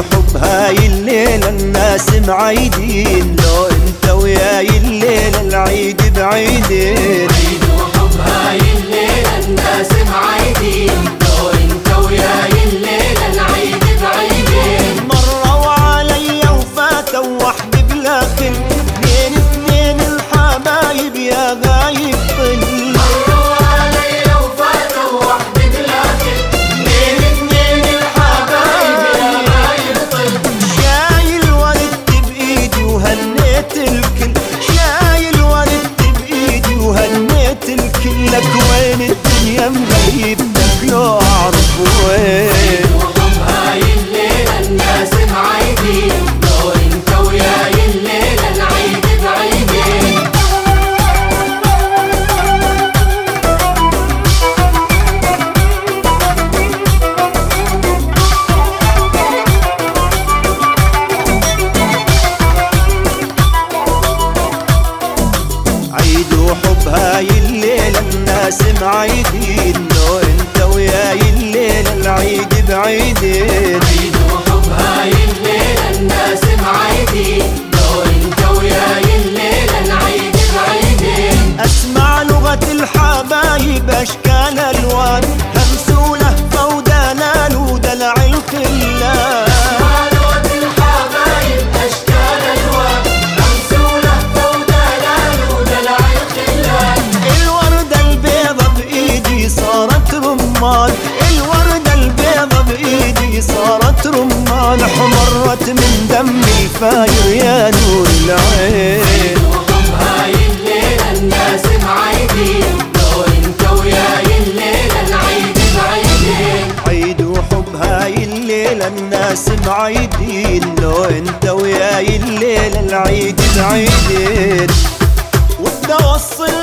وحب هاي الليلة الناس معيدين. لو انت وياي الليلة العيد بعيدين. كلام غريب لو اعرفه هبط من دمي فاير يا نور العين. الناس معيدين لو انت وياي الليلة العيد عيد وحب هاي الناس معيدين. لو انت وياي العيد بعيدين وبدي أوصل